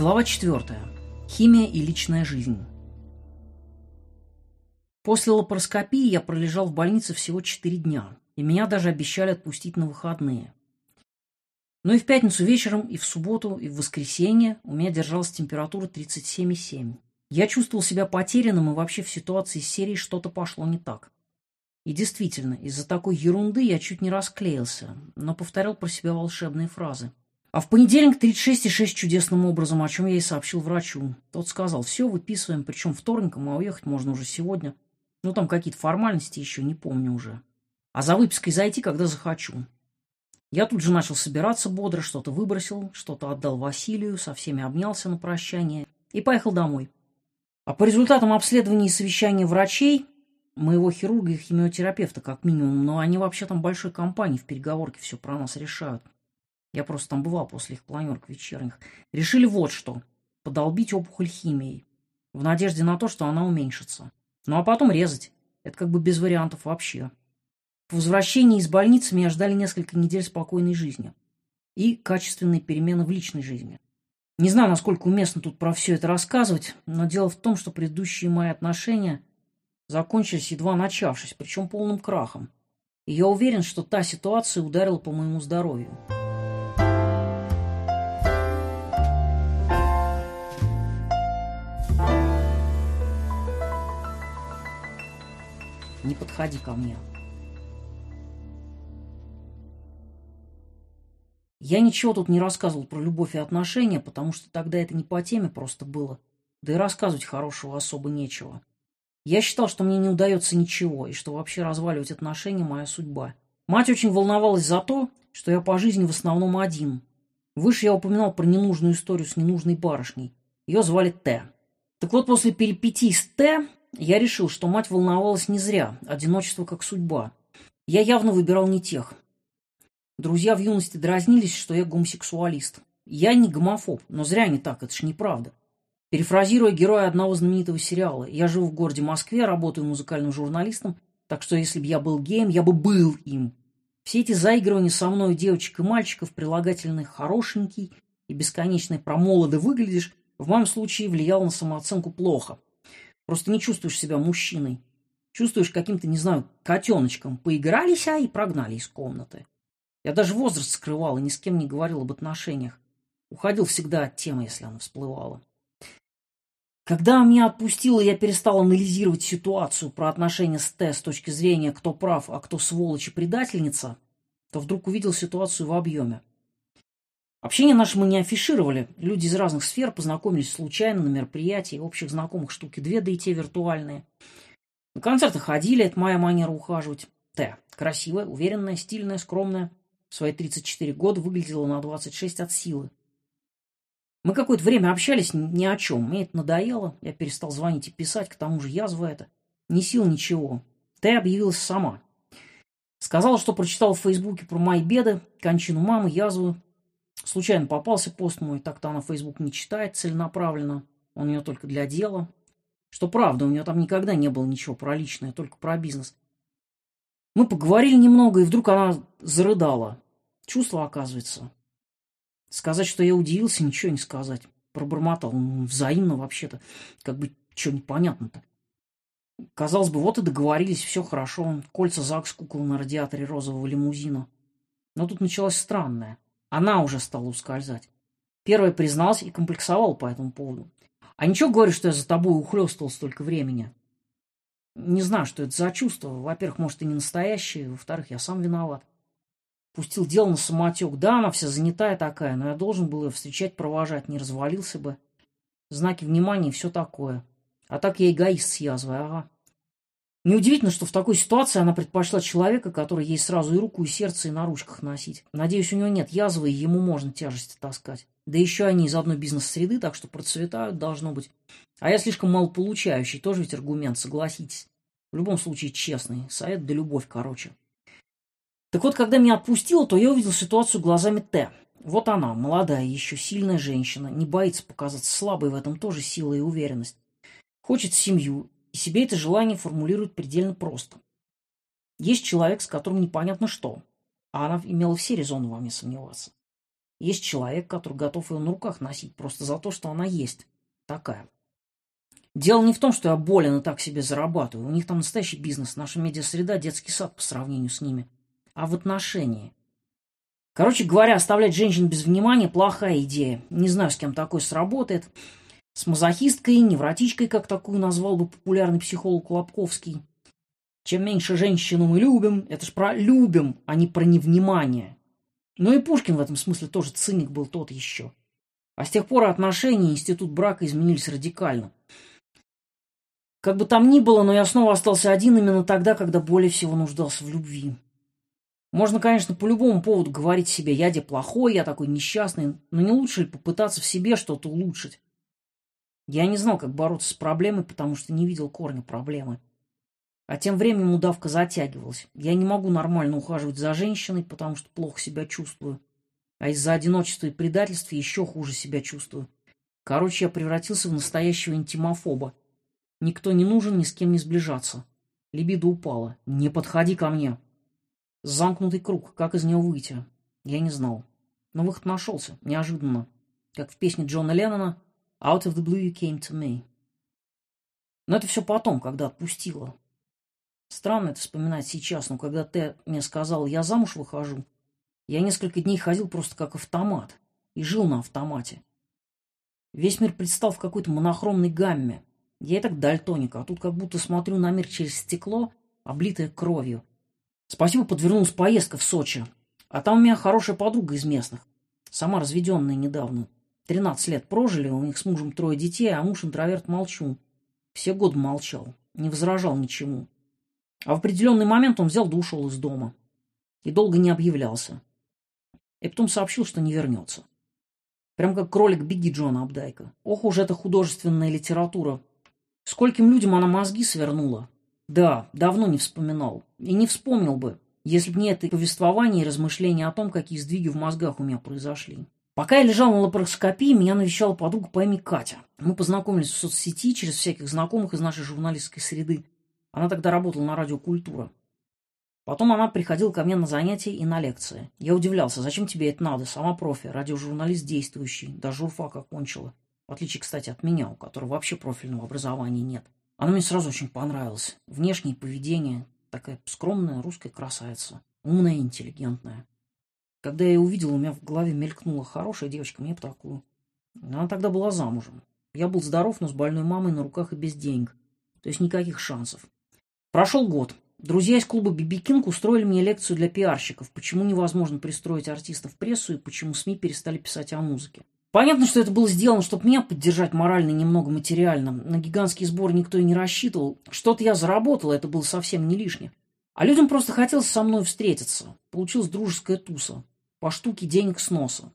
Глава 4. Химия и личная жизнь. После лапароскопии я пролежал в больнице всего 4 дня, и меня даже обещали отпустить на выходные. Но и в пятницу вечером, и в субботу, и в воскресенье у меня держалась температура 37,7. Я чувствовал себя потерянным, и вообще в ситуации с серии что-то пошло не так. И действительно, из-за такой ерунды я чуть не расклеился, но повторял про себя волшебные фразы. А в понедельник 36,6 чудесным образом, о чем я и сообщил врачу. Тот сказал, все, выписываем, причем вторником, а уехать можно уже сегодня. Ну, там какие-то формальности еще, не помню уже. А за выпиской зайти, когда захочу. Я тут же начал собираться бодро, что-то выбросил, что-то отдал Василию, со всеми обнялся на прощание и поехал домой. А по результатам обследования и совещания врачей, моего хирурга и химиотерапевта как минимум, но они вообще там большой компании в переговорке все про нас решают. Я просто там бывал после их планерок вечерних. Решили вот что. Подолбить опухоль химией. В надежде на то, что она уменьшится. Ну а потом резать. Это как бы без вариантов вообще. По возвращении из больницы меня ждали несколько недель спокойной жизни. И качественные перемены в личной жизни. Не знаю, насколько уместно тут про все это рассказывать, но дело в том, что предыдущие мои отношения закончились едва начавшись, причем полным крахом. И я уверен, что та ситуация ударила по моему здоровью. Не подходи ко мне. Я ничего тут не рассказывал про любовь и отношения, потому что тогда это не по теме просто было. Да и рассказывать хорошего особо нечего. Я считал, что мне не удается ничего, и что вообще разваливать отношения – моя судьба. Мать очень волновалась за то, что я по жизни в основном один. Выше я упоминал про ненужную историю с ненужной барышней. Ее звали Т. Так вот, после перипетий с Т я решил, что мать волновалась не зря, одиночество как судьба. Я явно выбирал не тех. Друзья в юности дразнились, что я гомосексуалист. Я не гомофоб, но зря не так, это ж неправда. Перефразируя героя одного знаменитого сериала, я живу в городе Москве, работаю музыкальным журналистом, так что если бы я был геем, я бы был им. Все эти заигрывания со мной девочек и мальчиков, прилагательные «хорошенький» и бесконечные «про молодо выглядишь» в моем случае влияло на самооценку плохо. Просто не чувствуешь себя мужчиной. Чувствуешь каким-то, не знаю, котеночком. Поигрались, а и прогнали из комнаты. Я даже возраст скрывал и ни с кем не говорил об отношениях. Уходил всегда от темы, если она всплывала. Когда меня отпустило, я перестал анализировать ситуацию про отношения с Т с точки зрения, кто прав, а кто сволочь и предательница, то вдруг увидел ситуацию в объеме. Общение наше мы не афишировали. Люди из разных сфер познакомились случайно на мероприятии, общих знакомых штуки две, да и те виртуальные. На концерты ходили, это моя манера ухаживать. Т. Красивая, уверенная, стильная, скромная. В свои 34 года выглядела на 26 от силы. Мы какое-то время общались ни о чем. Мне это надоело. Я перестал звонить и писать, к тому же язва это. Ни сил, ничего. Т объявилась сама. Сказала, что прочитала в Фейсбуке про мои беды, кончину мамы, язву, Случайно попался пост мой, так-то она Facebook не читает целенаправленно, он у нее только для дела. Что правда, у нее там никогда не было ничего про личное, только про бизнес. Мы поговорили немного, и вдруг она зарыдала. Чувство, оказывается. Сказать, что я удивился, ничего не сказать. Пробормотал. Ну, взаимно вообще-то. Как бы, что непонятно-то. Казалось бы, вот и договорились, все хорошо. Кольца ЗАГС кукол на радиаторе розового лимузина. Но тут началось странное. Она уже стала ускользать. Первая призналась и комплексовала по этому поводу. А ничего, говорю, что я за тобой ухлёстывал столько времени. Не знаю, что это за чувство. Во-первых, может, и не настоящее. Во-вторых, я сам виноват. Пустил дело на самотек. Да, она вся занятая такая, но я должен был ее встречать, провожать, не развалился бы. Знаки внимания и все такое. А так я эгоист с язвой, ага. Неудивительно, что в такой ситуации она предпочла человека, который ей сразу и руку, и сердце, и на ручках носить. Надеюсь, у него нет язвы, и ему можно тяжести таскать. Да еще они из одной бизнес-среды, так что процветают, должно быть. А я слишком малополучающий, тоже ведь аргумент, согласитесь. В любом случае, честный. Совет да любовь, короче. Так вот, когда меня отпустило, то я увидел ситуацию глазами Т. Вот она, молодая, еще сильная женщина, не боится показаться слабой, в этом тоже сила и уверенность. Хочет семью, и себе это желание формулирует предельно просто. Есть человек, с которым непонятно что, а она имела все резоны во мне сомневаться. Есть человек, который готов ее на руках носить просто за то, что она есть. Такая. Дело не в том, что я болен и так себе зарабатываю. У них там настоящий бизнес. Наша медиасреда – детский сад по сравнению с ними. А в отношении. Короче говоря, оставлять женщин без внимания – плохая идея. Не знаю, с кем такое сработает. С мазохисткой, невротичкой, как такую назвал бы популярный психолог Лобковский. Чем меньше женщину мы любим, это ж про любим, а не про невнимание. Но и Пушкин в этом смысле тоже циник был тот еще. А с тех пор отношения институт брака изменились радикально. Как бы там ни было, но я снова остался один именно тогда, когда более всего нуждался в любви. Можно, конечно, по любому поводу говорить себе «я де плохой, я такой несчастный», но не лучше ли попытаться в себе что-то улучшить? Я не знал, как бороться с проблемой, потому что не видел корня проблемы. А тем временем удавка затягивалась. Я не могу нормально ухаживать за женщиной, потому что плохо себя чувствую. А из-за одиночества и предательства еще хуже себя чувствую. Короче, я превратился в настоящего интимофоба. Никто не нужен, ни с кем не сближаться. Либидо упала. «Не подходи ко мне!» Замкнутый круг. Как из него выйти? Я не знал. Но выход нашелся. Неожиданно. Как в песне Джона Леннона «Out of the blue you came to me». Но это все потом, когда отпустила. Странно это вспоминать сейчас, но когда ты мне сказал, я замуж выхожу, я несколько дней ходил просто как автомат и жил на автомате. Весь мир предстал в какой-то монохромной гамме. Я и так дальтоник, а тут как будто смотрю на мир через стекло, облитое кровью. Спасибо, подвернулась поездка в Сочи. А там у меня хорошая подруга из местных. Сама разведенная недавно. Тринадцать лет прожили, у них с мужем трое детей, а муж интроверт молчун. Все годы молчал, не возражал ничему. А в определенный момент он взял да ушел из дома. И долго не объявлялся. И потом сообщил, что не вернется. Прям как кролик Бигги Джона Абдайка. Ох уж эта художественная литература. Скольким людям она мозги свернула. Да, давно не вспоминал. И не вспомнил бы, если бы не это повествование и размышления о том, какие сдвиги в мозгах у меня произошли. Пока я лежал на лапароскопии, меня навещала подруга по имени Катя. Мы познакомились в соцсети через всяких знакомых из нашей журналистской среды. Она тогда работала на радио «Культура». Потом она приходила ко мне на занятия и на лекции. Я удивлялся, зачем тебе это надо? Сама профи, радиожурналист действующий, даже журфак окончила. В отличие, кстати, от меня, у которого вообще профильного образования нет. Она мне сразу очень понравилась. Внешнее поведение, такая скромная русская красавица. Умная интеллигентная. Когда я увидел, у меня в голове мелькнула хорошая девочка, мне бы такую. Она тогда была замужем. Я был здоров, но с больной мамой на руках и без денег. То есть никаких шансов. Прошел год. Друзья из клуба «Бибикинг» устроили мне лекцию для пиарщиков, почему невозможно пристроить артистов в прессу и почему СМИ перестали писать о музыке. Понятно, что это было сделано, чтобы меня поддержать морально и немного материально. На гигантский сбор никто и не рассчитывал. Что-то я заработал, это было совсем не лишнее. А людям просто хотелось со мной встретиться. Получилась дружеская туса. По штуке денег с носа.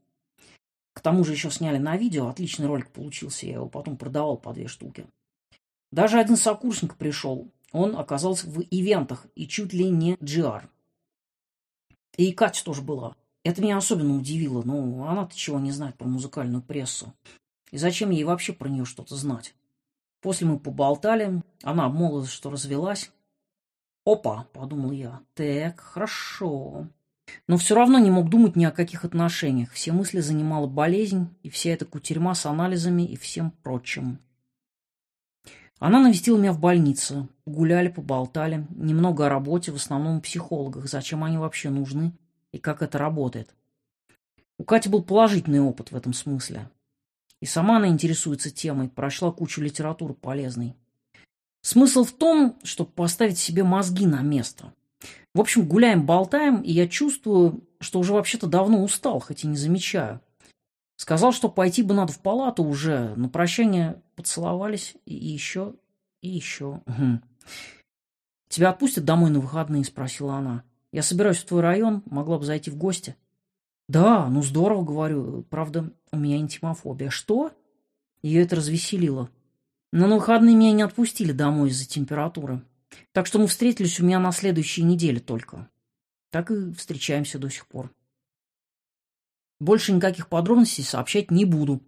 К тому же еще сняли на видео. Отличный ролик получился. Я его потом продавал по две штуки. Даже один сокурсник пришел. Он оказался в ивентах и чуть ли не GR. И Катя тоже была. Это меня особенно удивило. Ну, она-то чего не знает про музыкальную прессу. И зачем ей вообще про нее что-то знать? После мы поболтали. Она обмолвилась, что развелась. «Опа!» — подумал я. «Так, хорошо». Но все равно не мог думать ни о каких отношениях. Все мысли занимала болезнь и вся эта кутерьма с анализами и всем прочим. Она навестила меня в больнице. Гуляли, поболтали. Немного о работе, в основном о психологах. Зачем они вообще нужны и как это работает. У Кати был положительный опыт в этом смысле. И сама она интересуется темой, прошла кучу литературы полезной. Смысл в том, чтобы поставить себе мозги на место. В общем, гуляем, болтаем, и я чувствую, что уже вообще-то давно устал, хоть и не замечаю. Сказал, что пойти бы надо в палату уже. На прощание поцеловались и еще, и еще. Угу. «Тебя отпустят домой на выходные?» – спросила она. «Я собираюсь в твой район, могла бы зайти в гости». «Да, ну здорово, говорю. Правда, у меня интимофобия». «Что?» Ее это развеселило. Но на выходные меня не отпустили домой из-за температуры. Так что мы встретились у меня на следующей неделе только. Так и встречаемся до сих пор. Больше никаких подробностей сообщать не буду.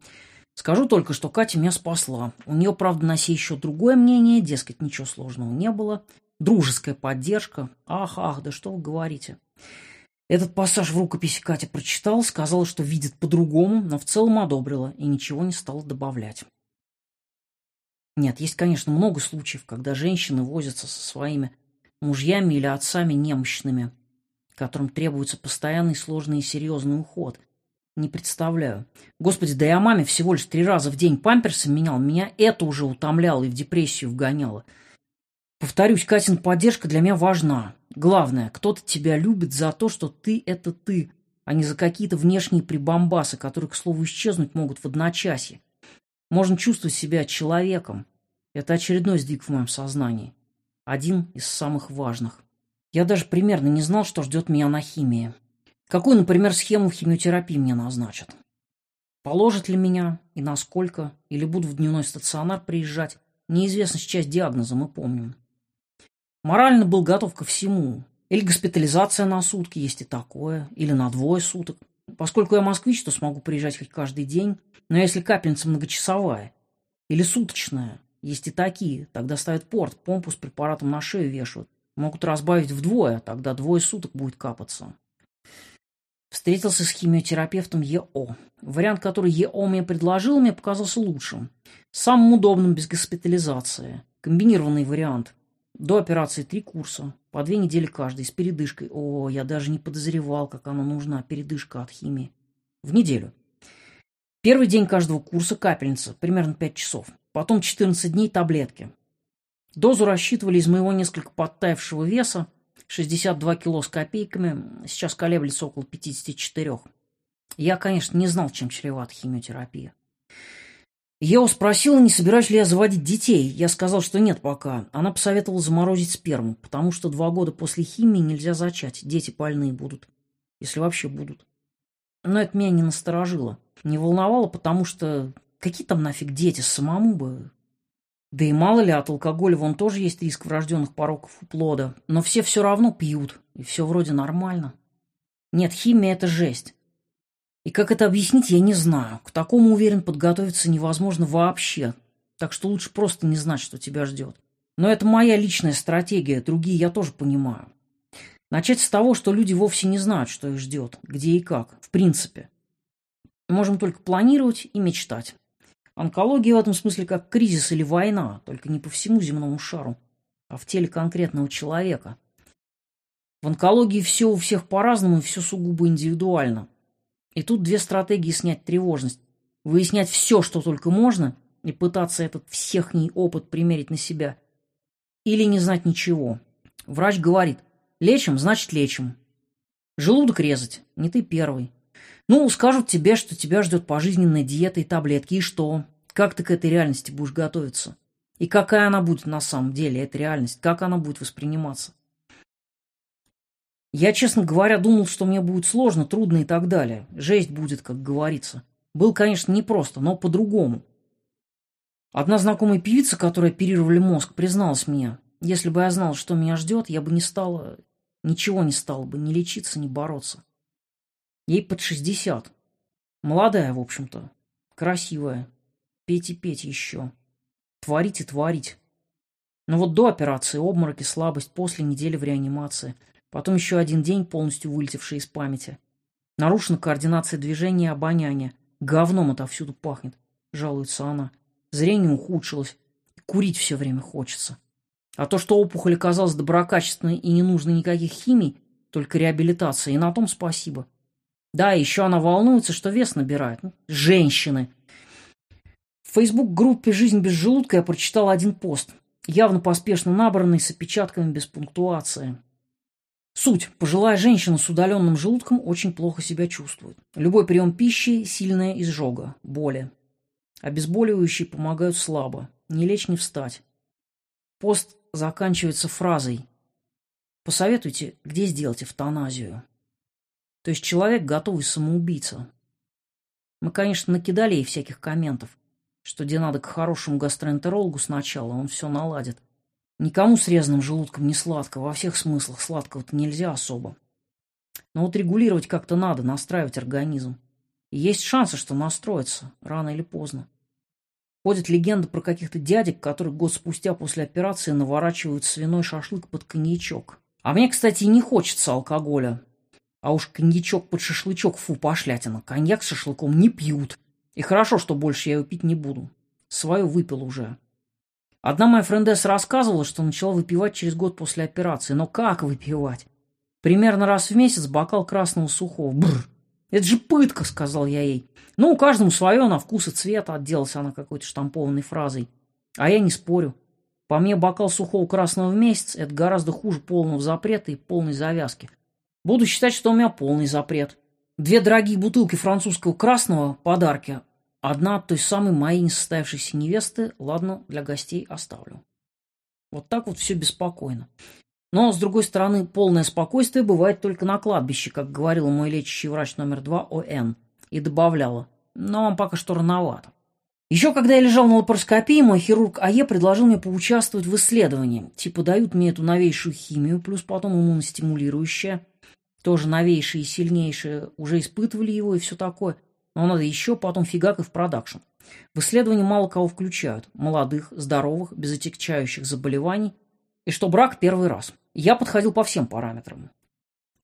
Скажу только, что Катя меня спасла. У нее, правда, на сей еще другое мнение, дескать, ничего сложного не было. Дружеская поддержка. Ах, ах, да что вы говорите. Этот пассаж в рукописи Катя прочитала, сказала, что видит по-другому, но в целом одобрила и ничего не стала добавлять. Нет, есть, конечно, много случаев, когда женщины возятся со своими мужьями или отцами немощными, которым требуется постоянный сложный и серьезный уход. Не представляю. Господи, да я маме всего лишь три раза в день памперсы менял. Меня это уже утомляло и в депрессию вгоняло. Повторюсь, Катин поддержка для меня важна. Главное, кто-то тебя любит за то, что ты — это ты, а не за какие-то внешние прибамбасы, которые, к слову, исчезнуть могут в одночасье. Можно чувствовать себя человеком. Это очередной сдвиг в моем сознании. Один из самых важных. Я даже примерно не знал, что ждет меня на химии. Какую, например, схему химиотерапии мне назначат? Положат ли меня и насколько? Или буду в дневной стационар приезжать? Неизвестность часть диагноза, мы помним. Морально был готов ко всему. Или госпитализация на сутки, есть и такое. Или на двое суток. Поскольку я москвич, то смогу приезжать хоть каждый день. Но если капельница многочасовая или суточная, есть и такие. Тогда ставят порт, помпу с препаратом на шею вешают. Могут разбавить вдвое, тогда двое суток будет капаться. Встретился с химиотерапевтом ЕО. Вариант, который ЕО мне предложил, мне показался лучшим. Самым удобным без госпитализации. Комбинированный вариант. До операции три курса, по две недели каждый, с передышкой. О, я даже не подозревал, как она нужна, передышка от химии. В неделю. Первый день каждого курса капельница, примерно 5 часов. Потом 14 дней таблетки. Дозу рассчитывали из моего несколько подтаявшего веса, 62 кило с копейками, сейчас колеблется около 54. Я, конечно, не знал, чем чревата химиотерапия. Ео спросила, не собираюсь ли я заводить детей. Я сказал, что нет пока. Она посоветовала заморозить сперму, потому что два года после химии нельзя зачать. Дети больные будут. Если вообще будут. Но это меня не насторожило. Не волновало, потому что какие там нафиг дети, самому бы. Да и мало ли, от алкоголя вон тоже есть риск врожденных пороков у плода. Но все все равно пьют, и все вроде нормально. Нет, химия — это жесть. И как это объяснить, я не знаю. К такому, уверен, подготовиться невозможно вообще. Так что лучше просто не знать, что тебя ждет. Но это моя личная стратегия, другие я тоже понимаю. Начать с того, что люди вовсе не знают, что их ждет, где и как, в принципе. Можем только планировать и мечтать. Онкология в этом смысле как кризис или война, только не по всему земному шару, а в теле конкретного человека. В онкологии все у всех по-разному и все сугубо индивидуально. И тут две стратегии снять тревожность. Выяснять все, что только можно, и пытаться этот всехний опыт примерить на себя. Или не знать ничего. Врач говорит, лечим, значит лечим. Желудок резать, не ты первый. Ну, скажут тебе, что тебя ждет пожизненная диета и таблетки, и что? Как ты к этой реальности будешь готовиться? И какая она будет на самом деле, эта реальность? Как она будет восприниматься? Я, честно говоря, думал, что мне будет сложно, трудно и так далее. Жесть будет, как говорится. Был, конечно, непросто, но по-другому. Одна знакомая певица, которая оперировали мозг, призналась мне, если бы я знал, что меня ждет, я бы не стала, ничего не стала бы, ни лечиться, ни бороться. Ей под шестьдесят. Молодая, в общем-то. Красивая. Петь и петь еще. Творить и творить. Но вот до операции обмороки, слабость, после недели в реанимации. Потом еще один день, полностью вылетевший из памяти. Нарушена координация движения и обоняния. Говном отовсюду пахнет, жалуется она. Зрение ухудшилось. Курить все время хочется. А то, что опухоль оказалась доброкачественной и не нужно никаких химий, только реабилитация, и на том спасибо. Да, еще она волнуется, что вес набирает. Ну, женщины. В фейсбук-группе «Жизнь без желудка» я прочитал один пост, явно поспешно набранный с опечатками без пунктуации. Суть. Пожилая женщина с удаленным желудком очень плохо себя чувствует. Любой прием пищи – сильная изжога, боли. Обезболивающие помогают слабо. Не лечь, не встать. Пост заканчивается фразой «Посоветуйте, где сделать эвтаназию». То есть человек готовый самоубийца. Мы, конечно, накидали ей всяких комментов, что где надо к хорошему гастроэнтерологу сначала, он все наладит. Никому с желудком не сладко, во всех смыслах сладкого-то нельзя особо. Но вот регулировать как-то надо, настраивать организм. И есть шансы, что настроится, рано или поздно. Ходят легенды про каких-то дядек, которые год спустя после операции наворачивают свиной шашлык под коньячок. А мне, кстати, не хочется алкоголя. А уж коньячок под шашлычок, фу, пошлятина. Коньяк с шашлыком не пьют. И хорошо, что больше я его пить не буду. Свою выпил уже. Одна моя френдесса рассказывала, что начала выпивать через год после операции. Но как выпивать? Примерно раз в месяц бокал красного сухого. Бррр. Это же пытка, сказал я ей. Ну, каждому свое на вкус и цвет, отделалась она какой-то штампованной фразой. А я не спорю. По мне, бокал сухого красного в месяц – это гораздо хуже полного запрета и полной завязки. Буду считать, что у меня полный запрет. Две дорогие бутылки французского красного – подарки. Одна от той самой моей несостоявшейся невесты. Ладно, для гостей оставлю. Вот так вот все беспокойно. Но, с другой стороны, полное спокойствие бывает только на кладбище, как говорил мой лечащий врач номер два ОН. И добавляла, но вам пока что рановато. Еще когда я лежал на лапароскопии, мой хирург АЕ предложил мне поучаствовать в исследовании. Типа дают мне эту новейшую химию, плюс потом иммуностимулирующее. Тоже новейшее и сильнейшее. Уже испытывали его и все такое. Но надо еще потом фигак и в продакшн. В исследовании мало кого включают. Молодых, здоровых, без отягчающих заболеваний. И что брак первый раз. Я подходил по всем параметрам.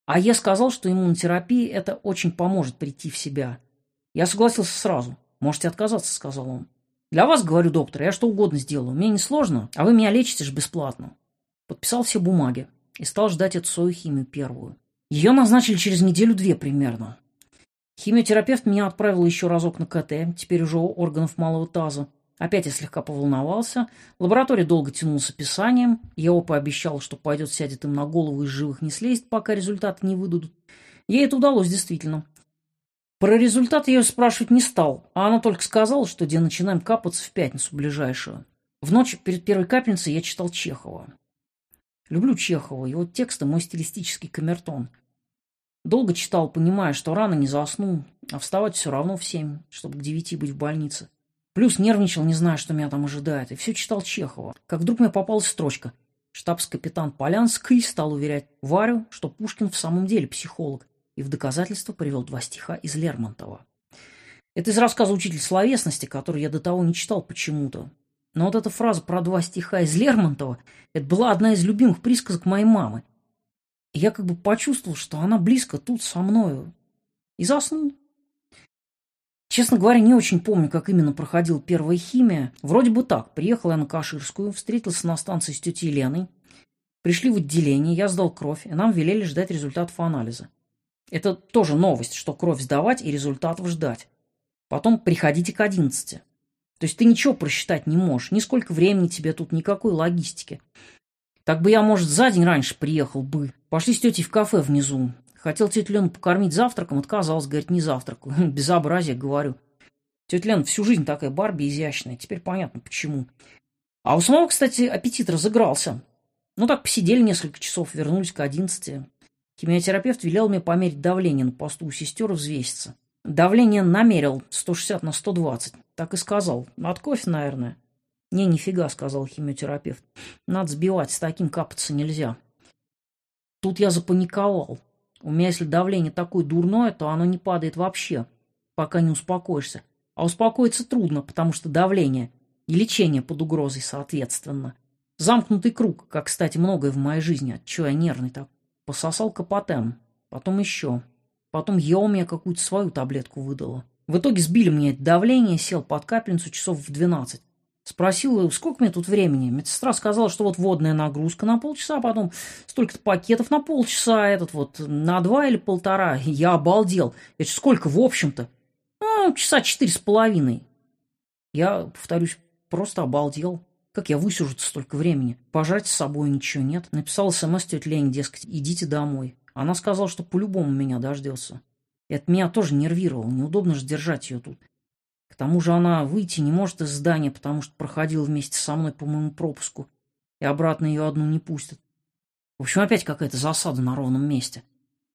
А я сказал, что иммунотерапия это очень поможет прийти в себя. Я согласился сразу. «Можете отказаться», — сказал он. «Для вас, говорю, доктор, я что угодно сделаю. Мне не сложно, а вы меня лечите же бесплатно». Подписал все бумаги и стал ждать эту свою химию первую. Ее назначили через неделю-две примерно. Химиотерапевт меня отправил еще разок на КТ, теперь уже у органов малого таза. Опять я слегка поволновался. Лаборатория долго тянула с описанием. Я его пообещал, что пойдет, сядет им на голову, из живых не слезет, пока результаты не выдадут. Ей это удалось действительно. Про результат я ее спрашивать не стал, а она только сказала, что где начинаем капаться в пятницу ближайшую. В ночь перед первой капельницей я читал Чехова. Люблю Чехова, его тексты мой стилистический камертон. Долго читал, понимая, что рано не засну, а вставать все равно в семь, чтобы к девяти быть в больнице. Плюс нервничал, не зная, что меня там ожидает, и все читал Чехова. Как вдруг мне попалась строчка. Штабс-капитан Полянский стал уверять Варю, что Пушкин в самом деле психолог, и в доказательство привел два стиха из Лермонтова. Это из рассказа «Учитель словесности», который я до того не читал почему-то. Но вот эта фраза про два стиха из Лермонтова – это была одна из любимых присказок моей мамы. И я как бы почувствовал, что она близко тут со мною. И заснул. Честно говоря, не очень помню, как именно проходила первая химия. Вроде бы так. Приехал я на Каширскую, встретился на станции с тетей Леной. Пришли в отделение, я сдал кровь, и нам велели ждать результатов анализа. Это тоже новость, что кровь сдавать и результатов ждать. Потом приходите к 11. То есть ты ничего просчитать не можешь. Ни сколько времени тебе тут, никакой логистики. Так бы я, может, за день раньше приехал бы. Пошли с тетей в кафе внизу. Хотел тетю Лену покормить завтраком, отказался, говорит, не завтракаю. Безобразие, говорю. Тетя Лена всю жизнь такая Барби изящная. Теперь понятно, почему. А у самого, кстати, аппетит разыгрался. Ну так посидели несколько часов, вернулись к одиннадцати. Химиотерапевт велел мне померить давление на посту у сестер и взвеситься. Давление намерил 160 на 120. Так и сказал. От кофе, наверное. Не, нифига, сказал химиотерапевт. Надо сбивать, с таким капаться нельзя. Тут я запаниковал. У меня, если давление такое дурное, то оно не падает вообще, пока не успокоишься. А успокоиться трудно, потому что давление и лечение под угрозой соответственно. Замкнутый круг, как, кстати, многое в моей жизни, отчего я нервный так. Пососал капотем, потом еще. Потом я мне какую-то свою таблетку выдала. В итоге сбили мне это давление, сел под капельницу часов в двенадцать. Спросил, сколько мне тут времени. Медсестра сказала, что вот водная нагрузка на полчаса, потом столько-то пакетов на полчаса, этот вот на два или полтора. Я обалдел. Это сколько в общем-то? Ну, часа четыре с половиной. Я, повторюсь, просто обалдел. Как я высижу столько времени? Пожать с собой ничего нет. Написал смс тете Лене, дескать, идите домой. Она сказала, что по-любому меня дождется. От меня тоже нервировало. Неудобно же держать ее тут. К тому же она выйти не может из здания, потому что проходила вместе со мной по моему пропуску. И обратно ее одну не пустят. В общем, опять какая-то засада на ровном месте.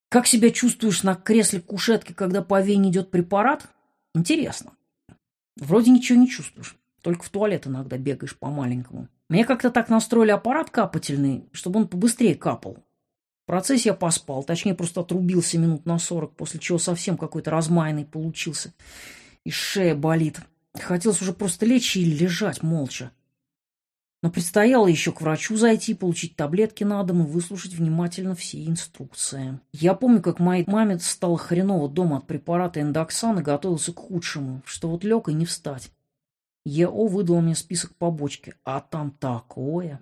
Как себя чувствуешь на кресле кушетки, когда по вене идет препарат? Интересно. Вроде ничего не чувствуешь. Только в туалет иногда бегаешь по-маленькому. Мне как-то так настроили аппарат капательный, чтобы он побыстрее капал. В процессе я поспал, точнее просто отрубился минут на сорок, после чего совсем какой-то размаянный получился. И шея болит. Хотелось уже просто лечь и лежать молча. Но предстояло еще к врачу зайти, получить таблетки на дом и выслушать внимательно все инструкции. Я помню, как моей маме стало хреново дома от препарата эндоксан и готовился к худшему, что вот лег и не встать. ЕО выдал мне список побочки, а там такое.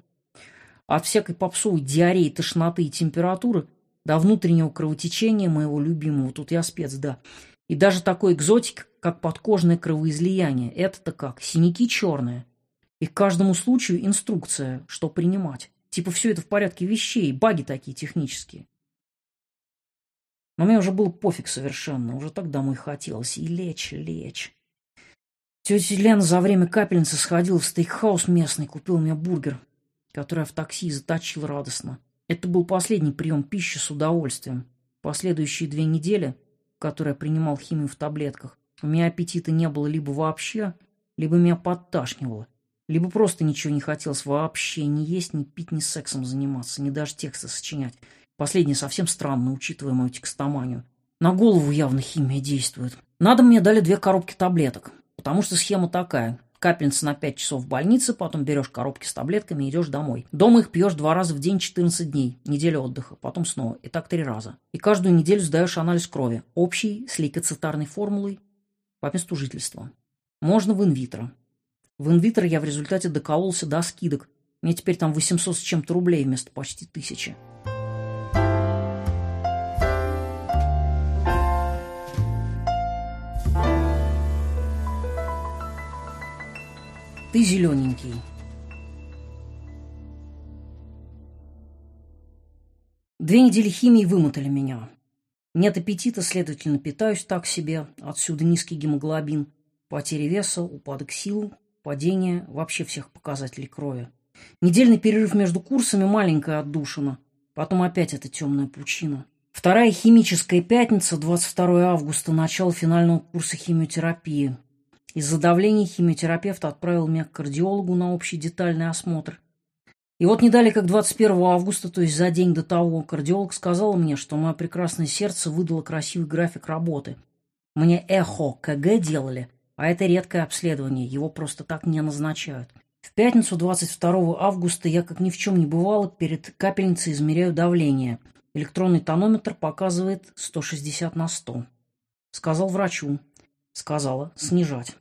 От всякой попсовой диареи, тошноты и температуры до внутреннего кровотечения моего любимого, тут я спец, да, и даже такой экзотик, как подкожное кровоизлияние. Это-то как? Синяки черные. И к каждому случаю инструкция, что принимать. Типа все это в порядке вещей, баги такие технические. Но мне уже было пофиг совершенно, уже так домой хотелось. И лечь, лечь. Тетя Лена за время капельницы сходила в стейкхаус местный, купила мне бургер, который я в такси заточил радостно. Это был последний прием пищи с удовольствием. Последующие две недели, которые я принимал химию в таблетках, у меня аппетита не было либо вообще, либо меня подташнивало. Либо просто ничего не хотелось вообще ни есть, ни пить, ни сексом заниматься, ни даже тексты сочинять. Последнее совсем странно, учитывая мою текстоманию. На голову явно химия действует. Надо мне дали две коробки таблеток, потому что схема такая. Капельница на 5 часов в больнице, потом берешь коробки с таблетками и идешь домой. Дома их пьешь два раза в день 14 дней, неделя отдыха, потом снова. И так три раза. И каждую неделю сдаешь анализ крови. Общий, с лейкоцитарной формулой, по месту жительства. Можно в инвитро. В инвитро я в результате докололся до скидок. Мне теперь там 800 с чем-то рублей вместо почти тысячи. Ты зелененький. Две недели химии вымотали меня. Нет аппетита, следовательно, питаюсь так себе. Отсюда низкий гемоглобин, потеря веса, упадок сил, падение вообще всех показателей крови. Недельный перерыв между курсами маленькая отдушина. Потом опять эта темная пучина. Вторая химическая пятница, 22 августа, начало финального курса химиотерапии. Из-за давления химиотерапевт отправил меня к кардиологу на общий детальный осмотр. И вот не дали, как 21 августа, то есть за день до того, кардиолог сказал мне, что мое прекрасное сердце выдало красивый график работы. Мне эхо КГ делали, а это редкое обследование, его просто так не назначают. В пятницу 22 августа я, как ни в чем не бывало, перед капельницей измеряю давление. Электронный тонометр показывает 160 на 100. Сказал врачу. Сказала снижать.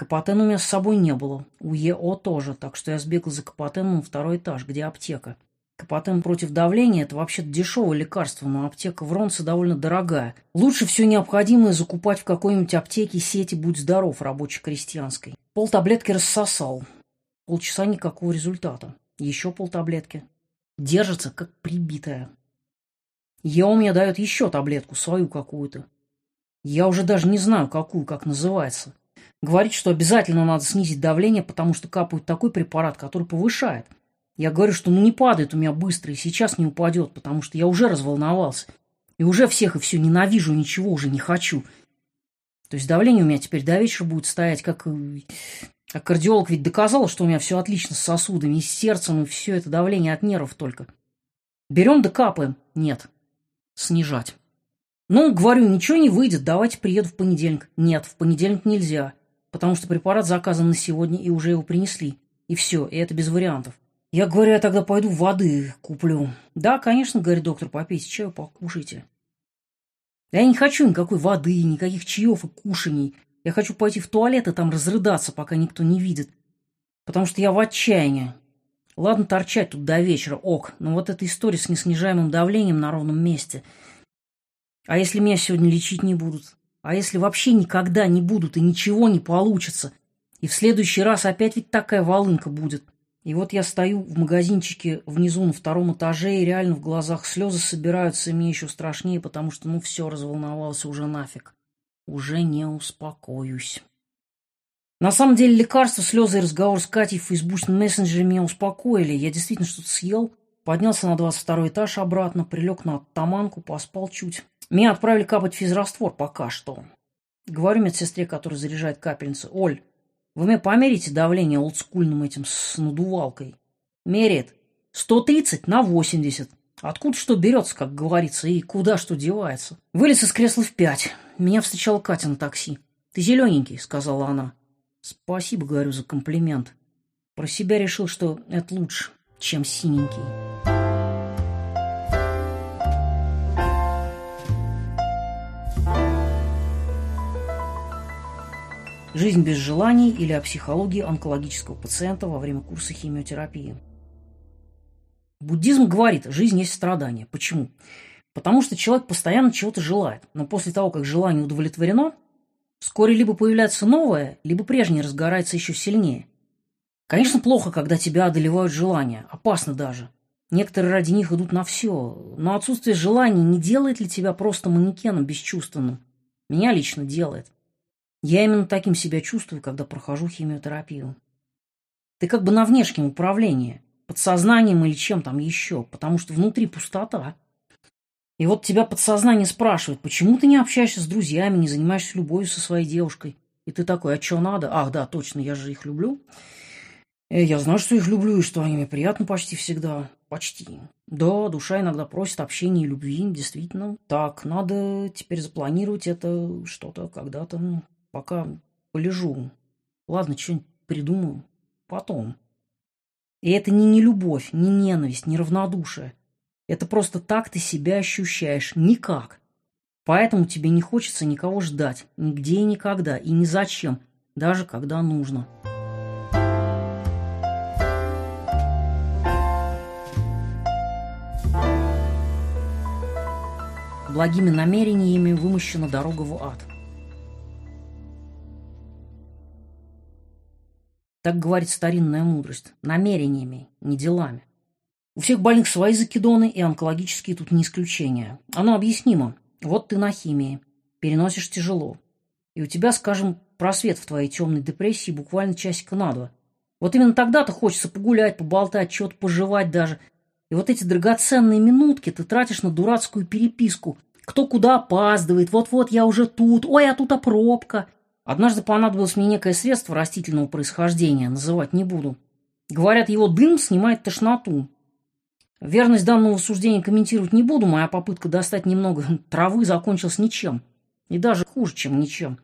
Капотен у меня с собой не было. У ЕО тоже, так что я сбегал за Капотеном на второй этаж, где аптека. Капотен против давления – это вообще-то дешевое лекарство, но аптека в Ронце довольно дорогая. Лучше все необходимое закупать в какой-нибудь аптеке сети «Будь здоров» рабоче-крестьянской. Пол таблетки рассосал. Полчаса никакого результата. Еще пол таблетки. Держится, как прибитая. У меня дает еще таблетку, свою какую-то. Я уже даже не знаю, какую, как называется. Говорит, что обязательно надо снизить давление, потому что капает такой препарат, который повышает – я говорю, что ну не падает у меня быстро, и сейчас не упадет, потому что я уже разволновался. И уже всех и все ненавижу, ничего уже не хочу. То есть давление у меня теперь до вечера будет стоять, как... А кардиолог ведь доказал, что у меня все отлично с сосудами и с сердцем, и все это давление от нервов только. Берем да капаем. Нет. Снижать. Ну, говорю, ничего не выйдет, давайте приеду в понедельник. Нет, в понедельник нельзя, потому что препарат заказан на сегодня, и уже его принесли. И все, и это без вариантов. Я говорю, я тогда пойду воды куплю. Да, конечно, говорит доктор, попейте чаю, покушайте. Я не хочу никакой воды, никаких чаев и кушаний. Я хочу пойти в туалет и там разрыдаться, пока никто не видит. Потому что я в отчаянии. Ладно торчать тут до вечера, ок, но вот эта история с неснижаемым давлением на ровном месте. А если меня сегодня лечить не будут? А если вообще никогда не будут и ничего не получится? И в следующий раз опять ведь такая волынка будет. И вот я стою в магазинчике внизу на втором этаже, и реально в глазах слезы собираются, и мне еще страшнее, потому что, ну, все, разволновался уже нафиг. Уже не успокоюсь. На самом деле лекарства, слезы и разговор с Катей в фейсбучном мессенджере меня успокоили. Я действительно что-то съел, поднялся на 22 этаж обратно, прилег на таманку, поспал чуть. Меня отправили капать физраствор пока что. Говорю медсестре, которая заряжает капельницу, «Оль, вы мне померите давление олдскульным этим с надувалкой? Меряет. 130 на 80. Откуда что берется, как говорится, и куда что девается? Вылез из кресла в пять. Меня встречала Катя на такси. «Ты зелененький», — сказала она. «Спасибо, — говорю, — за комплимент. Про себя решил, что это лучше, чем синенький. Жизнь без желаний или о психологии онкологического пациента во время курса химиотерапии. Буддизм говорит, жизнь есть страдание. Почему? Потому что человек постоянно чего-то желает, но после того, как желание удовлетворено, вскоре либо появляется новое, либо прежнее разгорается еще сильнее. Конечно, плохо, когда тебя одолевают желания, опасно даже. Некоторые ради них идут на все, но отсутствие желаний не делает ли тебя просто манекеном бесчувственным? Меня лично делает. Я именно таким себя чувствую, когда прохожу химиотерапию. Ты как бы на внешнем управлении, подсознанием или чем там еще, потому что внутри пустота. И вот тебя подсознание спрашивает, почему ты не общаешься с друзьями, не занимаешься любовью со своей девушкой? И ты такой, а что надо? Ах, да, точно, я же их люблю. Э, я знаю, что их люблю, и что они мне приятны почти всегда. Почти. Да, душа иногда просит общения и любви, действительно. Так, надо теперь запланировать это что-то когда-то. Пока полежу. Ладно, что-нибудь придумаю. Потом. И это не нелюбовь, не ненависть, не равнодушие. Это просто так ты себя ощущаешь. Никак. Поэтому тебе не хочется никого ждать. Нигде и никогда. И ни зачем. Даже когда нужно. Благими намерениями вымощена дорога в ад. Так говорит старинная мудрость. Намерениями, не делами. У всех больных свои закидоны, и онкологические тут не исключение. Оно объяснимо. Вот ты на химии. Переносишь тяжело. И у тебя, скажем, просвет в твоей темной депрессии буквально часика на два. Вот именно тогда-то хочется погулять, поболтать, что-то пожевать даже. И вот эти драгоценные минутки ты тратишь на дурацкую переписку. Кто куда опаздывает, вот-вот я уже тут, ой, а тут а пробка. Однажды понадобилось мне некое средство растительного происхождения, называть не буду. Говорят, его дым снимает тошноту. Верность данного суждения комментировать не буду, моя попытка достать немного травы закончилась ничем. И даже хуже, чем ничем.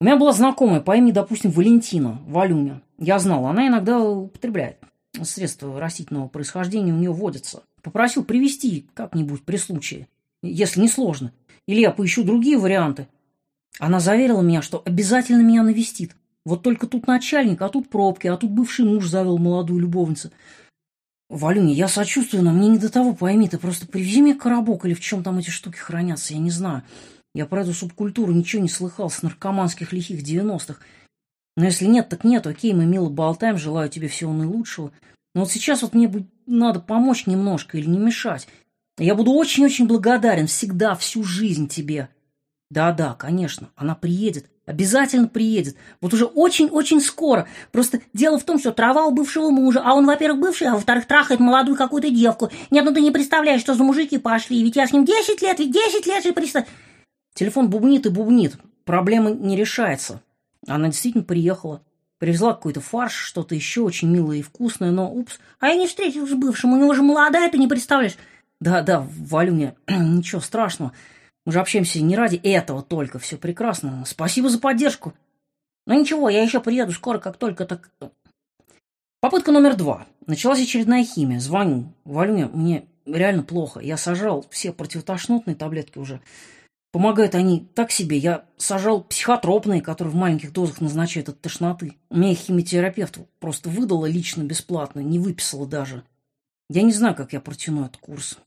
У меня была знакомая по имени, допустим, Валентина, Валюня. Я знал, она иногда употребляет средства растительного происхождения, у нее водятся. Попросил привезти как-нибудь при случае, если не сложно. Или я поищу другие варианты – она заверила меня, что обязательно меня навестит. Вот только тут начальник, а тут пробки, а тут бывший муж завел молодую любовницу. Валюня, я сочувствую, но мне не до того, пойми, ты просто привези мне коробок или в чем там эти штуки хранятся, я не знаю. Я про эту субкультуру ничего не слыхал с наркоманских лихих девяностых. Но если нет, так нет, окей, мы мило болтаем, желаю тебе всего наилучшего. Но вот сейчас вот мне надо помочь немножко или не мешать. Я буду очень-очень благодарен всегда, всю жизнь тебе. Да-да, конечно, она приедет, обязательно приедет. Вот уже очень-очень скоро. Просто дело в том, что трава у бывшего мужа, а он, во-первых, бывший, а во-вторых, трахает молодую какую-то девку. Нет, ну ты не представляешь, что за мужики пошли, ведь я с ним 10 лет, ведь 10 лет же представь. Телефон бубнит и бубнит, проблема не решается. Она действительно приехала. Привезла какой-то фарш, что-то еще очень милое и вкусное, но, упс, а я не встретилась с бывшим, у него же молодая, ты не представляешь. Да-да, Валюня, ничего страшного. Мы же общаемся не ради этого только. Все прекрасно. Спасибо за поддержку. Но ну, ничего, я еще приеду скоро, как только так... Попытка номер два. Началась очередная химия. Звоню. Валюня, мне реально плохо. Я сажал все противотошнотные таблетки уже. Помогают они так себе. Я сажал психотропные, которые в маленьких дозах назначают от тошноты. Мне химиотерапевт просто выдала лично бесплатно, не выписала даже. Я не знаю, как я протяну этот курс.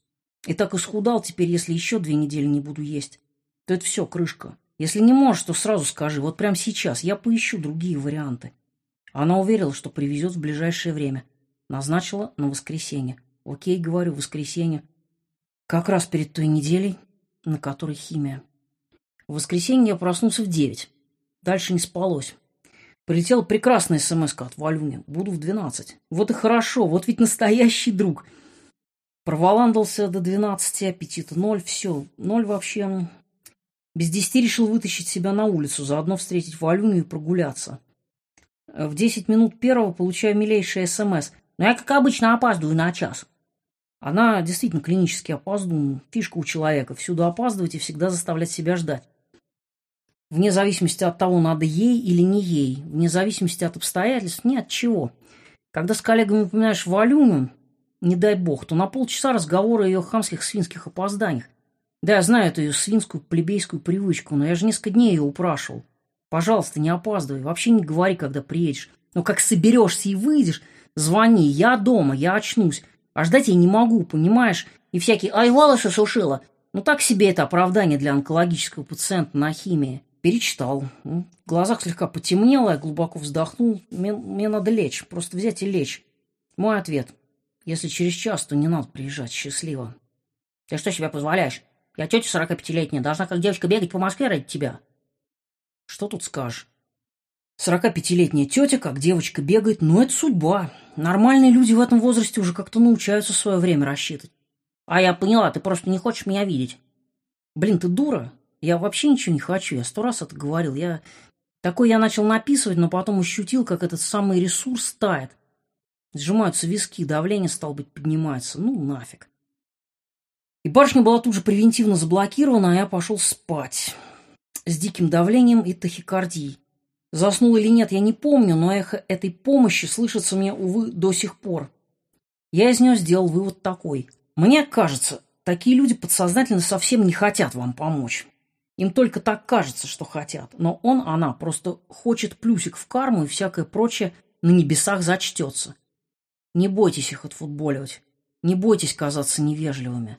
И так исхудал теперь, если еще две недели не буду есть. То это все, крышка. Если не можешь, то сразу скажи, вот прямо сейчас, я поищу другие варианты. Она уверила, что привезет в ближайшее время. Назначила на воскресенье. Окей, говорю, воскресенье. Как раз перед той неделей, на которой химия. В воскресенье я проснулся в девять. Дальше не спалось. Прилетела прекрасная смс от Валюни. Буду в двенадцать. Вот и хорошо, вот ведь настоящий друг. Проволандался до двенадцати, аппетита ноль, все, ноль вообще. Без десяти решил вытащить себя на улицу, заодно встретить Валюню и прогуляться. В десять минут первого получаю милейший СМС. Но я, как обычно, опаздываю на час. Она действительно клинически опаздывает. Фишка у человека. Всюду опаздывать и всегда заставлять себя ждать. Вне зависимости от того, надо ей или не ей. Вне зависимости от обстоятельств, ни от чего. Когда с коллегами упоминаешь Валюню, не дай бог, то на полчаса разговора о ее хамских свинских опозданиях. Да, я знаю эту ее свинскую плебейскую привычку, но я же несколько дней ее упрашивал. Пожалуйста, не опаздывай, вообще не говори, когда приедешь. Но как соберешься и выйдешь, звони, я дома, я очнусь. А ждать я не могу, понимаешь? И всякие «Ай, волосы сушила». Ну так себе это оправдание для онкологического пациента на химии. Перечитал. В глазах слегка потемнело, я глубоко вздохнул. Мне, мне надо лечь, просто взять и лечь. Мой ответ. Если через час, то не надо приезжать. Счастливо. Ты что себе позволяешь? Я тетя 45-летняя, должна как девочка бегать по Москве ради тебя. Что тут скажешь? 45-летняя тетя, как девочка бегает, ну это судьба. Нормальные люди в этом возрасте уже как-то научаются свое время рассчитывать. А я поняла, ты просто не хочешь меня видеть. Блин, ты дура. Я вообще ничего не хочу, я сто раз это говорил. Я... Такой я начал написывать, но потом ощутил, как этот самый ресурс тает. Сжимаются виски, давление, стало быть, поднимается. Ну, нафиг. И барышня была тут же превентивно заблокирована, а я пошел спать. С диким давлением и тахикардией. Заснул или нет, я не помню, но эхо этой помощи слышится мне, увы, до сих пор. Я из нее сделал вывод такой. Мне кажется, такие люди подсознательно совсем не хотят вам помочь. Им только так кажется, что хотят. Но он, она просто хочет плюсик в карму и всякое прочее на небесах зачтется. Не бойтесь их отфутболивать. Не бойтесь казаться невежливыми.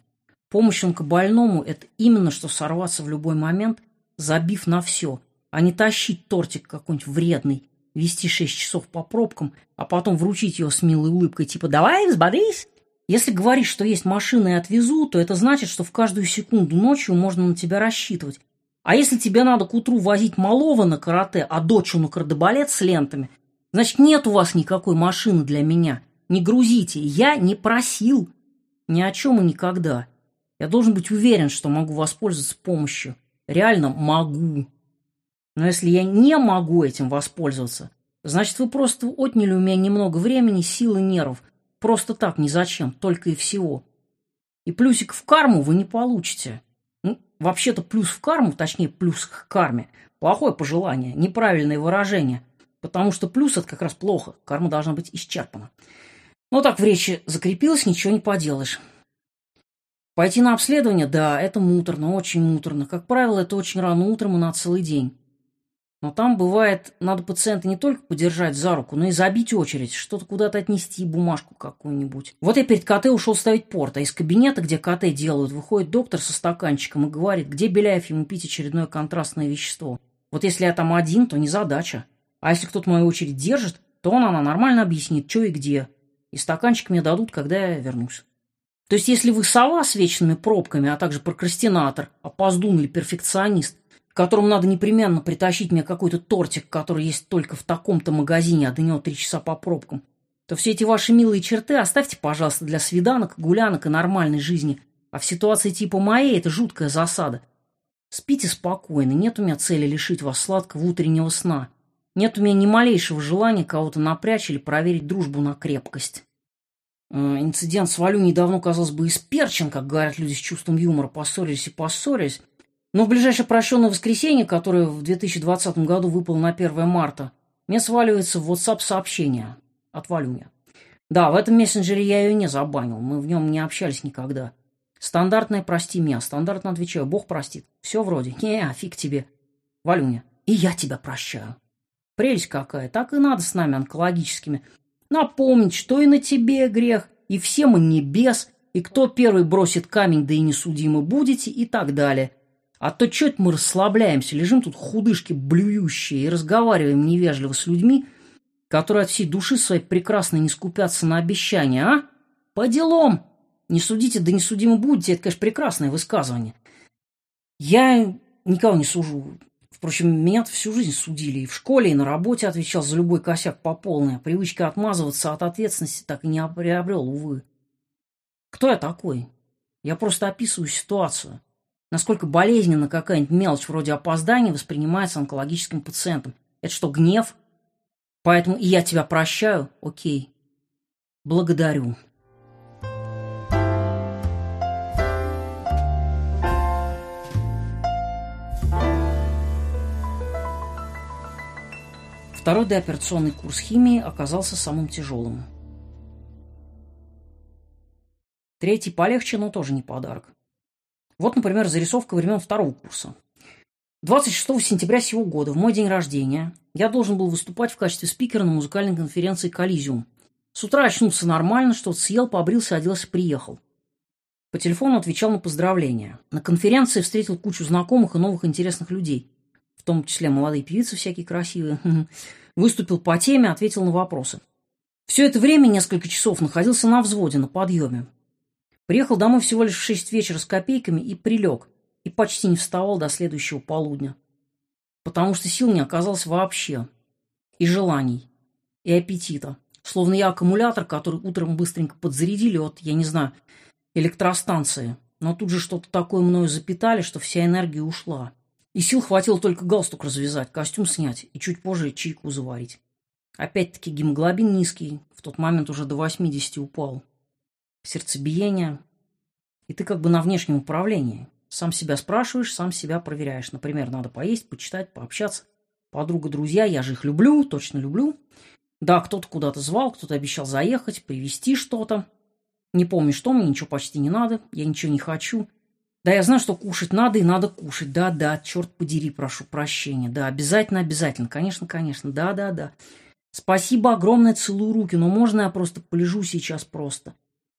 Помощь онкобольному – это именно что сорваться в любой момент, забив на все, а не тащить тортик какой-нибудь вредный, вести шесть часов по пробкам, а потом вручить его с милой улыбкой, типа «давай, взбодрись». Если говоришь, что есть машина и отвезу, то это значит, что в каждую секунду ночью можно на тебя рассчитывать. А если тебе надо к утру возить малого на карате, а дочу на кардебалет с лентами, значит, нет у вас никакой машины для меня. Не грузите, я не просил. Ни о чем и никогда. Я должен быть уверен, что могу воспользоваться помощью. Реально могу. Но если я не могу этим воспользоваться, значит, вы просто отняли у меня немного времени, сил и нервов. Просто так, ни зачем, только и всего. И плюсик в карму вы не получите. Ну, вообще-то плюс в карму, точнее, плюс к карме, плохое пожелание, неправильное выражение. Потому что плюс – это как раз плохо, карма должна быть исчерпана. Но так в речи закрепилось, ничего не поделаешь. Пойти на обследование? Да, это муторно, очень муторно. Как правило, это очень рано утром и на целый день. Но там бывает, надо пациента не только подержать за руку, но и забить очередь, что-то куда-то отнести, бумажку какую-нибудь. Вот я перед КТ ушел ставить порт, а из кабинета, где КТ делают, выходит доктор со стаканчиком и говорит, где Беляев ему пить очередное контрастное вещество. Вот если я там один, то не задача. А если кто-то мою очередь держит, то он она нормально объяснит, что и где. И стаканчик мне дадут, когда я вернусь. То есть, если вы сова с вечными пробками, а также прокрастинатор, опоздун или перфекционист, которому надо непременно притащить мне какой-то тортик, который есть только в таком-то магазине, а до него три часа по пробкам, то все эти ваши милые черты оставьте, пожалуйста, для свиданок, гулянок и нормальной жизни. А в ситуации типа моей это жуткая засада. Спите спокойно, нет у меня цели лишить вас сладкого утреннего сна. Нет у меня ни малейшего желания кого-то напрячь или проверить дружбу на крепкость. Э, инцидент с Валю недавно, казалось бы, исперчен, как говорят люди с чувством юмора, поссорились и поссорились. Но в ближайшее прощенное воскресенье, которое в 2020 году выпало на 1 марта, мне сваливается в WhatsApp сообщение от Валюня. Да, в этом мессенджере я ее не забанил, мы в нем не общались никогда. Стандартное «прости меня», стандартно отвечаю «Бог простит». Все вроде «Не, фиг тебе». Валюня, и я тебя прощаю. Прелесть какая, так и надо с нами онкологическими Напомнить, что и на тебе грех, и все мы небес, и кто первый бросит камень, да и не будете, и так далее. А то это мы расслабляемся, лежим тут худышки блюющие и разговариваем невежливо с людьми, которые от всей души своей прекрасно не скупятся на обещания, а? По делам! Не судите, да не судимы будете, это, конечно, прекрасное высказывание. Я никого не сужу. Впрочем, меня всю жизнь судили. И в школе, и на работе отвечал за любой косяк по полной. Привычка отмазываться от ответственности так и не приобрел, увы. Кто я такой? Я просто описываю ситуацию. Насколько болезненно какая-нибудь мелочь вроде опоздания воспринимается онкологическим пациентом. Это что, гнев? Поэтому и я тебя прощаю? Окей. Благодарю. Второй дооперационный курс химии оказался самым тяжелым. Третий полегче, но тоже не подарок. Вот, например, зарисовка времен второго курса. 26 сентября сего года, в мой день рождения, я должен был выступать в качестве спикера на музыкальной конференции «Коллизиум». С утра очнулся нормально, что-то съел, побрился, оделся, приехал. По телефону отвечал на поздравления. На конференции встретил кучу знакомых и новых интересных людей. В том числе молодые певицы всякие красивые. Выступил по теме, ответил на вопросы. Все это время, несколько часов, находился на взводе, на подъеме. Приехал домой всего лишь в шесть вечера с копейками и прилег и почти не вставал до следующего полудня. Потому что сил не оказалось вообще. И желаний, и аппетита. Словно я аккумулятор, который утром быстренько подзарядили от, я не знаю, электростанции. Но тут же что-то такое мною запитали, что вся энергия ушла. И сил хватило только галстук развязать, костюм снять и чуть позже чайку заварить. Опять-таки гемоглобин низкий, в тот момент уже до 80 упал. Сердцебиение. И ты как бы на внешнем управлении. Сам себя спрашиваешь, сам себя проверяешь. Например, надо поесть, почитать, пообщаться. Подруга, друзья, я же их люблю, точно люблю. Да, кто-то куда-то звал, кто-то обещал заехать, привезти что-то. Не помню, что мне, ничего почти не надо, я ничего не хочу. Да, я знаю, что кушать надо, и надо кушать. Да, да, черт подери, прошу прощения. Да, обязательно, обязательно. Конечно, конечно. Да, да, да. Спасибо огромное, целую руки, но можно я просто полежу сейчас просто?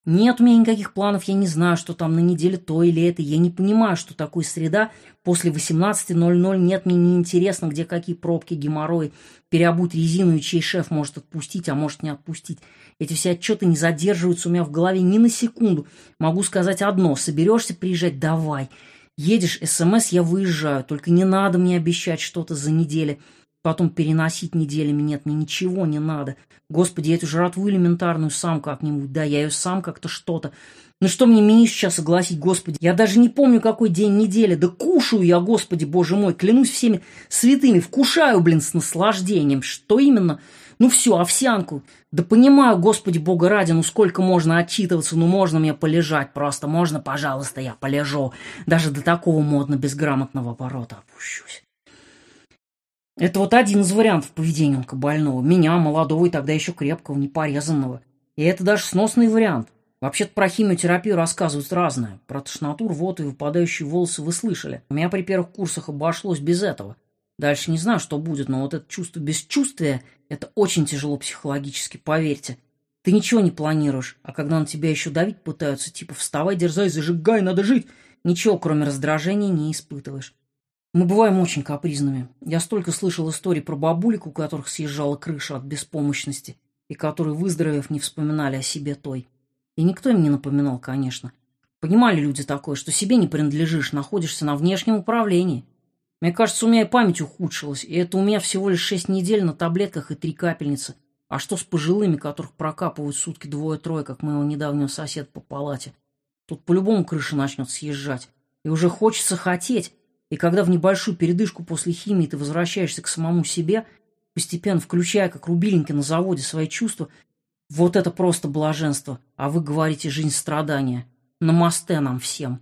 Нет у меня никаких планов, я не знаю, что там на неделе то или это. Я не понимаю, что такое среда после 18.00. Нет, мне не интересно, где какие пробки, геморрой. Переобуть резину и чей шеф может отпустить, а может не отпустить. Эти все отчеты не задерживаются у меня в голове ни на секунду. Могу сказать одно. Соберешься приезжать? Давай. Едешь, СМС, я выезжаю. Только не надо мне обещать что-то за неделю потом переносить неделями. Нет, мне ничего не надо. Господи, я эту жратву элементарную сам как-нибудь, да, я ее сам как-то что-то. Ну что мне меню сейчас согласить, Господи? Я даже не помню, какой день недели. Да кушаю я, Господи, Боже мой, клянусь всеми святыми, вкушаю, блин, с наслаждением. Что именно? Ну все, овсянку. Да понимаю, Господи, Бога ради, ну сколько можно отчитываться, ну можно мне полежать просто, можно, пожалуйста, я полежу. Даже до такого модно-безграмотного оборота опущусь. Это вот один из вариантов поведения онкобольного. Меня, молодого и тогда еще крепкого, непорезанного. И это даже сносный вариант. Вообще-то про химиотерапию рассказывают разное. Про тошноту, рвоту и выпадающие волосы вы слышали. У меня при первых курсах обошлось без этого. Дальше не знаю, что будет, но вот это чувство бесчувствия – это очень тяжело психологически, поверьте. Ты ничего не планируешь, а когда на тебя еще давить пытаются, типа «вставай, дерзай, зажигай, надо жить», ничего, кроме раздражения, не испытываешь. Мы бываем очень капризными. Я столько слышал историй про бабулек, у которых съезжала крыша от беспомощности, и которые, выздоровев, не вспоминали о себе той. И никто им не напоминал, конечно. Понимали люди такое, что себе не принадлежишь, находишься на внешнем управлении. Мне кажется, у меня и память ухудшилась, и это у меня всего лишь шесть недель на таблетках и три капельницы. А что с пожилыми, которых прокапывают сутки двое-трое, как моего недавнего соседа по палате? Тут по-любому крыша начнет съезжать. И уже хочется хотеть, и когда в небольшую передышку после химии ты возвращаешься к самому себе, постепенно включая, как рубиленьки на заводе, свои чувства, вот это просто блаженство. А вы говорите «жизнь страдания». Намасте нам всем.